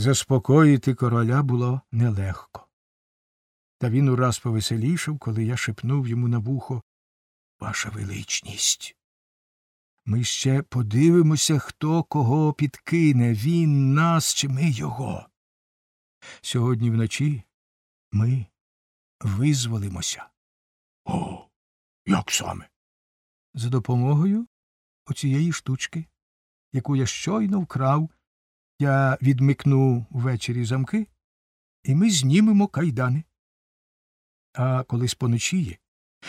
Заспокоїти короля було нелегко. Та він ураз повеселішав, коли я шепнув йому на вухо Ваша величність. Ми ще подивимося, хто кого підкине, він нас чи ми його. Сьогодні вночі ми визволимося. О, як саме? За допомогою оцієї штучки, яку я щойно вкрав, я відмикну ввечері замки, і ми знімемо кайдани. А коли споночіє,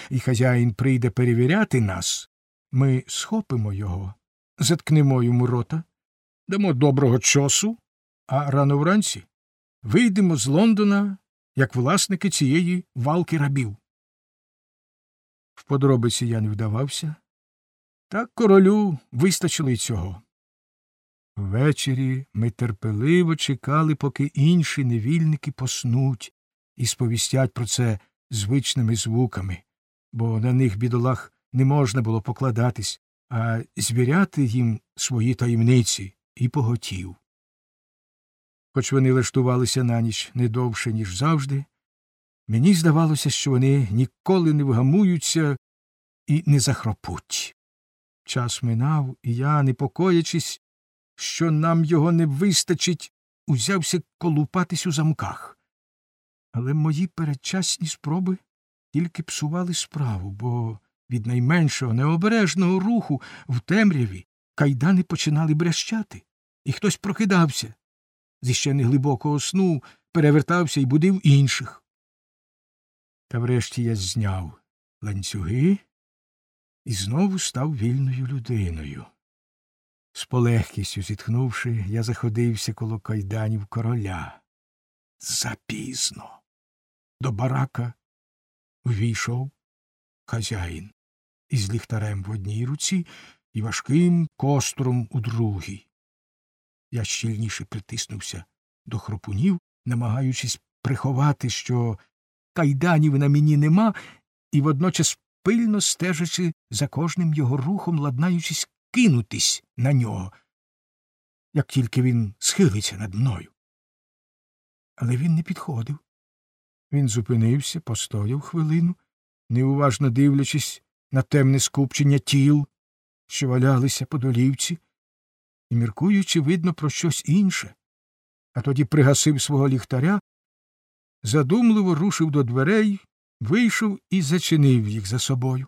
і хазяїн прийде перевіряти нас, ми схопимо його, заткнемо йому рота, дамо доброго часу, а рано вранці вийдемо з Лондона як власники цієї валки рабів. В подробиці я не вдавався, так королю вистачило й цього. Ввечері ми терпеливо чекали, поки інші невільники поснуть і сповістять про це звичними звуками, бо на них бідолах не можна було покладатись, а звіряти їм свої таємниці і поготів. Хоч вони лаштувалися на ніч не довше, ніж завжди, мені здавалося, що вони ніколи не вгамуються і не захропуть. Час минав, і я, непокоячись, що нам його не вистачить, узявся колупатись у замках. Але мої передчасні спроби тільки псували справу, бо від найменшого необережного руху в темряві кайдани починали брящати, і хтось прокидався. Зі ще неглибокого сну перевертався і будив інших. Та врешті я зняв ланцюги і знову став вільною людиною. З полегкістю зітхнувши, я заходився коло кайданів короля. Запізно. До барака ввійшов хазяїн із ліхтарем в одній руці і важким костром у другій. Я щільніше притиснувся до хропунів, намагаючись приховати, що кайданів на мені нема, і водночас пильно стежачи за кожним його рухом, ладнаючись кинутись на нього, як тільки він схилиться над мною. Але він не підходив. Він зупинився, постояв хвилину, неуважно дивлячись на темне скупчення тіл, що валялися по долівці, і міркуючи, видно, про щось інше, а тоді пригасив свого ліхтаря, задумливо рушив до дверей, вийшов і зачинив їх за собою.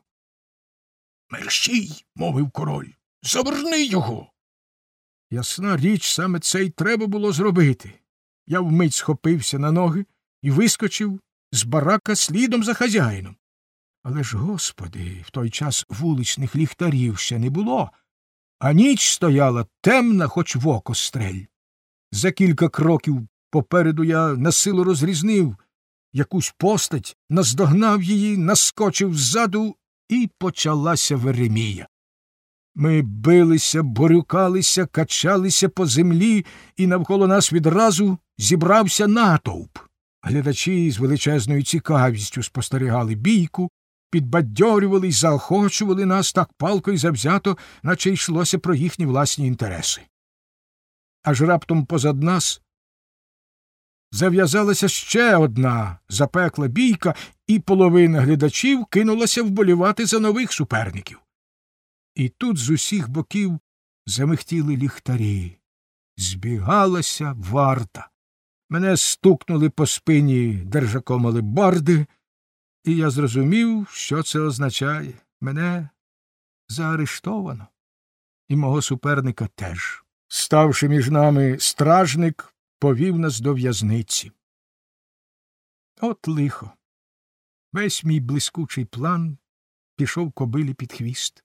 Мерщій, мовив король, заверни його. Ясна річ, саме це й треба було зробити. Я вмить схопився на ноги і вискочив з барака слідом за хазяїном. Але ж, господи, в той час вуличних ліхтарів ще не було, а ніч стояла темна, хоч в око стрель. За кілька кроків попереду я насилу розрізнив якусь постать, наздогнав її, наскочив ззаду, і почалася Веремія. Ми билися, борюкалися, качалися по землі, і навколо нас відразу зібрався натовп. Глядачі з величезною цікавістю спостерігали бійку, підбадьорювали й заохочували нас так палко й завзято, наче йшлося про їхні власні інтереси. Аж раптом позад нас зав'язалася ще одна запекла бійка, і половина глядачів кинулася вболівати за нових суперників. І тут з усіх боків замихтіли ліхтарі. Збігалася варта. Мене стукнули по спині держаком алебарди, і я зрозумів, що це означає. Мене заарештовано, і мого суперника теж. Ставши між нами стражник, повів нас до в'язниці. От лихо. Весь мій блискучий план пішов кобилі під хвіст.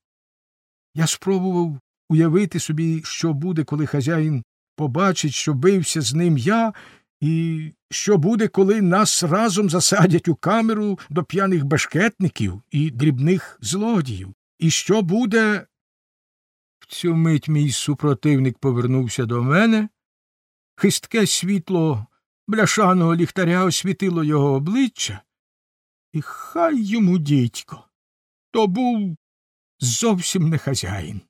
Я спробував уявити собі, що буде, коли хазяїн побачить, що бився з ним я, і що буде, коли нас разом засадять у камеру до п'яних бешкетників і дрібних злодіїв, і що буде. В цю мить мій супротивник повернувся до мене, хистке світло бляшаного ліхтаря освітило його обличчя, і хай йому дідько. То був зовсім не хазяїн.